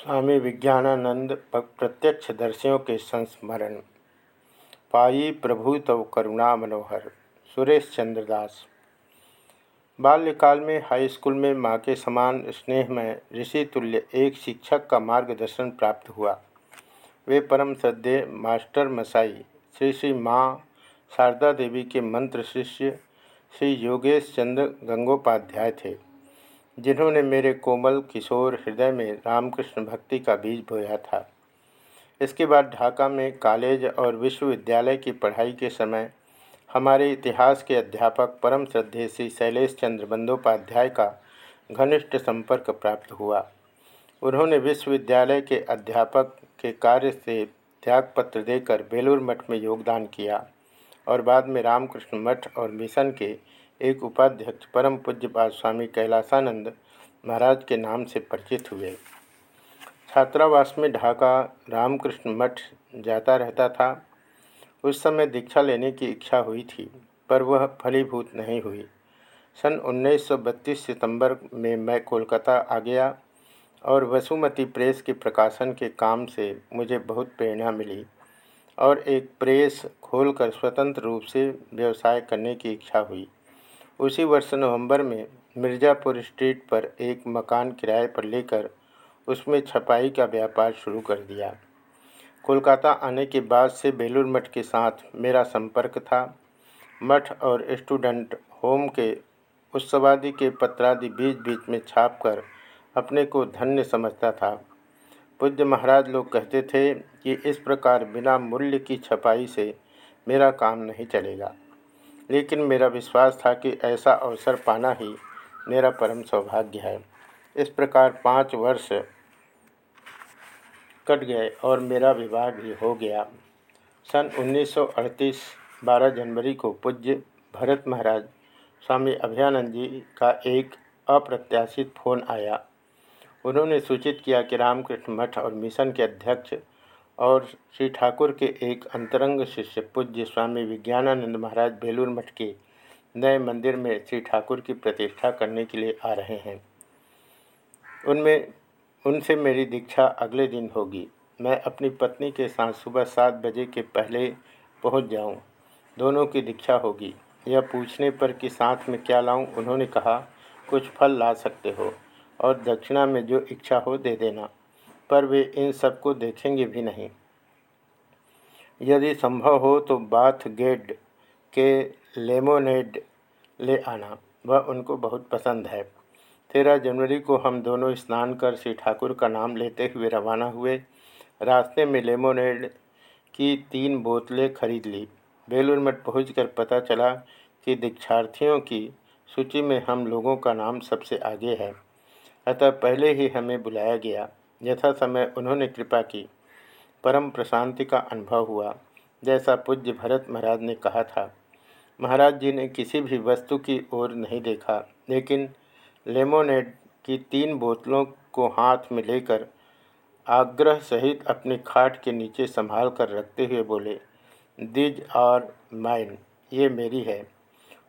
स्वामी विज्ञानानंद प्रत्यक्ष दर्शियों के संस्मरण। पाई प्रभु तव करुणा मनोहर। सुरेश चंद्रदास बाल्यकाल में हाई स्कूल में माँ के समान स्नेह में ऋषि तुल्य एक शिक्षक का मार्गदर्शन प्राप्त हुआ। वे परम श्रद्धे मास्टर मसाई, श्री श्री माँ शारदा देवी के मंत्र शिष्य, श्री योगेश चंद्र गंगोपाध्याय थे। जिन्होंने मेरे कोमल किशोर हृदय में रामकृष्ण भक्ति का बीज बोया था। इसके बाद ढाका में कॉलेज और विश्वविद्यालय की पढ़ाई के समय हमारे इतिहास के अध्यापक परम श्रद्धे श्री शैलेश चंद्र बंदोपाध्याय का घनिष्ठ संपर्क प्राप्त हुआ। उन्होंने विश्वविद्यालय के अध्यापक के कार्य से त्यागपत्र देकर बेलूर मठ में योगदान किया और बाद में रामकृष्ण मठ और मिशन के एक उपाध्यक्ष, परम पूज्य स्वामी कैलासानंद महाराज के नाम से परिचित हुए। छात्रावास में ढाका, रामकृष्ण मठ जाता रहता था। उस समय दीक्षा लेने की इच्छा हुई थी, पर वह फलीभूत नहीं हुई। सन 1932 सितंबर में मैं कोलकाता आ गया और वसुमती प्रेस के प्रकाशन के काम से मुझे बहुत प्रेरणा मिली और एक प्रेस खोलकर स्वतंत्र रूप से व्यवसाय करने की इच्छा हुई। उसी वर्ष नवंबर में मिर्ज़ापुर स्ट्रीट पर एक मकान किराए पर लेकर उसमें छपाई का व्यापार शुरू कर दिया। कोलकाता आने के बाद से बेलूर मठ के साथ मेरा संपर्क था। मठ और स्टूडेंट होम के उत्सवादि के पत्रादि बीच बीच में छापकर अपने को धन्य समझता था। पूज्य महाराज लोग कहते थे कि इस प्रकार बिना मूल्य की छपाई से मेरा काम नहीं चलेगा। लेकिन मेरा विश्वास था कि ऐसा अवसर पाना ही मेरा परम सौभाग्य है। इस प्रकार पाँच वर्ष कट गए और मेरा विवाह भी हो गया। सन 1938 12 जनवरी को पूज्य भरत महाराज स्वामी अभयानंद जी का एक अप्रत्याशित फ़ोन आया। उन्होंने सूचित किया कि रामकृष्ण मठ और मिशन के अध्यक्ष और श्री ठाकुर के एक अंतरंग शिष्य पूज्य स्वामी विज्ञानानंद महाराज बेलूर मठ के नए मंदिर में श्री ठाकुर की प्रतिष्ठा करने के लिए आ रहे हैं। उनमें, उनसे मेरी दीक्षा अगले दिन होगी। मैं अपनी पत्नी के साथ सुबह सात बजे के पहले पहुँच जाऊँ। दोनों की दीक्षा होगी। यह पूछने पर कि साथ में क्या लाऊं, उन्होंने कहा, कुछ फल ला सकते हो और दक्षिणा में जो इच्छा हो दे देना। पर वे इन सबको देखेंगे भी नहीं। यदि संभव हो तो बाथ गेड के लेमोनेड ले आना, वह उनको बहुत पसंद है। तेरह जनवरी को हम दोनों स्नान कर श्री ठाकुर का नाम लेते हुए रवाना हुए। रास्ते में लेमोनेड की तीन बोतलें खरीद ली। बेलूर मठ पहुँच पता चला कि दीक्षार्थियों की सूची में हम लोगों का नाम सबसे आगे है। अतः पहले ही हमें बुलाया गया। यथा समय उन्होंने कृपा की। परम प्रशांति का अनुभव हुआ, जैसा पूज्य भरत महाराज ने कहा था। महाराज जी ने किसी भी वस्तु की ओर नहीं देखा, लेकिन लेमोनेड की तीन बोतलों को हाथ में लेकर आग्रह सहित अपनी खाट के नीचे संभाल कर रखते हुए बोले, दिज और माइन, ये मेरी है।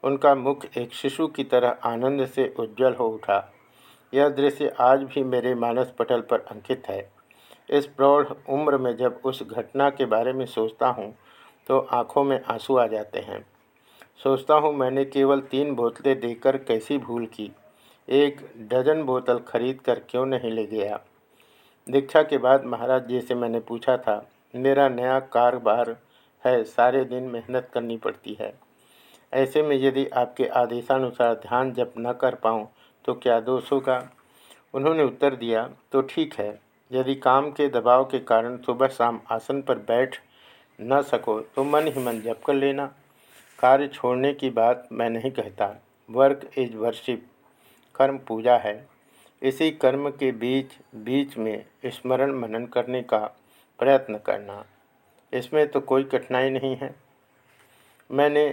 उनका मुख एक शिशु की तरह आनंद से उज्जवल हो उठा। यह दृश्य आज भी मेरे मानस पटल पर अंकित है। इस प्रौढ़ उम्र में जब उस घटना के बारे में सोचता हूँ तो आँखों में आँसू आ जाते हैं। सोचता हूँ मैंने केवल तीन बोतलें देकर कैसी भूल की। एक डजन बोतल खरीद कर क्यों नहीं ले गया? दीक्षा के बाद महाराज जी से मैंने पूछा था, मेरा नया कारोबार है, सारे दिन मेहनत करनी पड़ती है। ऐसे में यदि आपके आदेशानुसार ध्यान जब न कर पाऊँ तो क्या दोष होगा? उन्होंने उत्तर दिया तो ठीक है, यदि काम के दबाव के कारण सुबह शाम आसन पर बैठ न सको तो मन ही मन जप कर लेना। कार्य छोड़ने की बात मैं नहीं कहता। Work is worship. कर्म पूजा है। इसी कर्म के बीच बीच में स्मरण मनन करने का प्रयत्न करना। इसमें तो कोई कठिनाई नहीं है। मैंने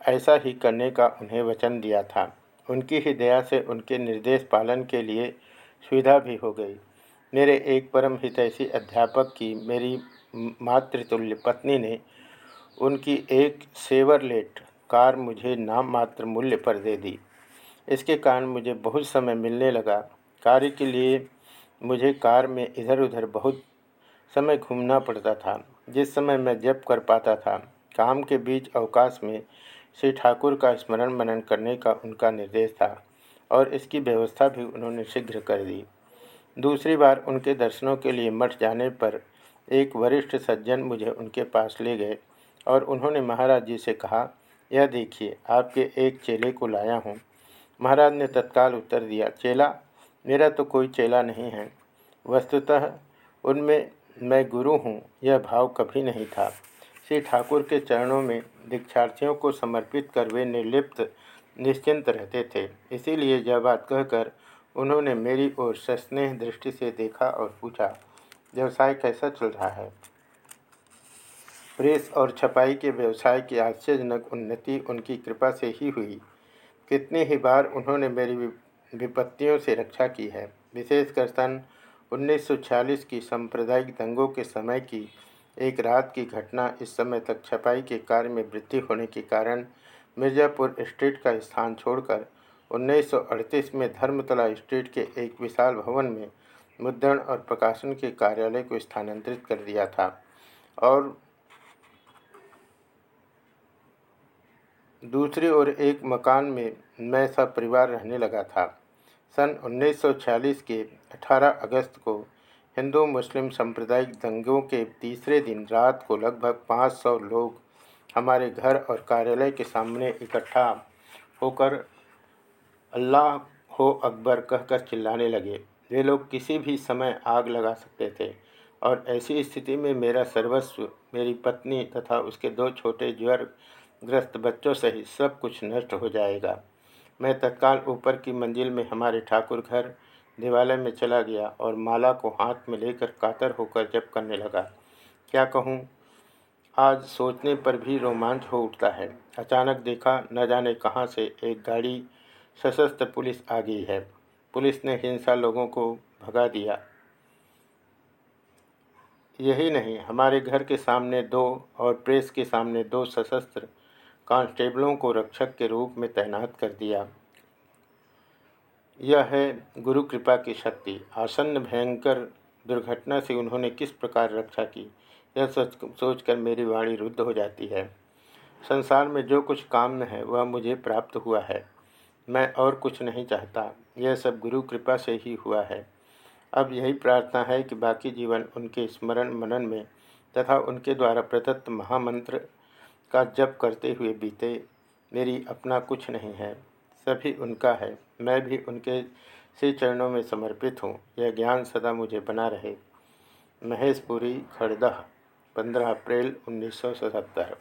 ऐसा ही करने का उन्हें वचन दिया था। उनकी ही दया से उनके निर्देश पालन के लिए सुविधा भी हो गई। मेरे एक परम हितैषी अध्यापक की मेरी मातृतुल्य पत्नी ने उनकी एक सेवरलेट कार मुझे नाम मात्र मूल्य पर दे दी। इसके कारण मुझे बहुत समय मिलने लगा। कार्य के लिए मुझे कार में इधर उधर बहुत समय घूमना पड़ता था, जिस समय मैं जप कर पाता था। काम के बीच अवकाश में श्री ठाकुर का स्मरण मनन करने का उनका निर्देश था और इसकी व्यवस्था भी उन्होंने शीघ्र कर दी। दूसरी बार उनके दर्शनों के लिए मठ जाने पर एक वरिष्ठ सज्जन मुझे उनके पास ले गए और उन्होंने महाराज जी से कहा, यह देखिए, आपके एक चेले को लाया हूँ। महाराज ने तत्काल उत्तर दिया, चेला, मेरा तो कोई चेला नहीं है। वस्तुतः उनमें मैं गुरु हूँ, यह भाव कभी नहीं था। श्री ठाकुर के चरणों में दीक्षार्थियों को समर्पित कर वे निर्लिप्त, निश्चिंत रहते थे। इसीलिए यह बात कहकर उन्होंने मेरी ओर सस्नेह दृष्टि से देखा और पूछा, व्यवसाय कैसा चल रहा है? प्रेस और छपाई के व्यवसाय की आश्चर्यजनक उन्नति उनकी कृपा से ही हुई। कितनी ही बार उन्होंने मेरी विपत्तियों से रक्षा की है। विशेषकर सन 1946 की सांप्रदायिक दंगों के समय की एक रात की घटना इस समय तक छपाई के कार्य में वृद्धि होने के कारण मिर्ज़ापुर स्ट्रीट का स्थान छोड़कर 1938 में धर्मतला स्ट्रीट के एक विशाल भवन में मुद्रण और प्रकाशन के कार्यालय को स्थानांतरित कर दिया था और दूसरी ओर एक मकान में मैं सब परिवार रहने लगा था। सन 1946 के 18 अगस्त को हिंदू, मुस्लिम सांप्रदायिक दंगों के तीसरे दिन रात को लगभग 500 लोग हमारे घर और कार्यालय के सामने इकट्ठा होकर अल्लाह हो अकबर कहकर चिल्लाने लगे। वे लोग किसी भी समय आग लगा सकते थे और ऐसी स्थिति में मेरा सर्वस्व, मेरी पत्नी तथा उसके दो छोटे ज्वर ग्रस्त बच्चों सहित सब कुछ नष्ट हो जाएगा। मैं तत्काल ऊपर की मंजिल में हमारे ठाकुर घर दिवालय में चला गया और माला को हाथ में लेकर कातर होकर जप करने लगा। क्या कहूँ? आज सोचने पर भी रोमांच हो उठता है। अचानक देखा, न जाने कहाँ से एक गाड़ी, सशस्त्र पुलिस आ गई है। पुलिस ने हिंसा लोगों को भगा दिया। यही नहीं, हमारे घर के सामने दो और प्रेस के सामने दो सशस्त्र कांस्टेबलों को रक्षक के रूप में तैनात कर दिया। यह है गुरु कृपा की शक्ति। आसन्न, भयंकर दुर्घटना से उन्होंने किस प्रकार रक्षा की, यह सोच, सोचकर मेरी वाणी रुद्ध हो जाती है। संसार में जो कुछ काम है, वह मुझे प्राप्त हुआ है। मैं और कुछ नहीं चाहता। यह सब गुरु कृपा से ही हुआ है। अब यही प्रार्थना है कि बाकी जीवन उनके स्मरण मनन में तथा उनके द्वारा प्रदत्त महामंत्र का जप करते हुए बीते। मेरी अपना कुछ नहीं है। सभी उनका है। मैं भी उनके श्री चरणों में समर्पित हूँ। यह ज्ञान सदा मुझे बना रहे। महेशपुरी खड़दह पंद्रह अप्रैल उन्नीस सौ सतहत्तर।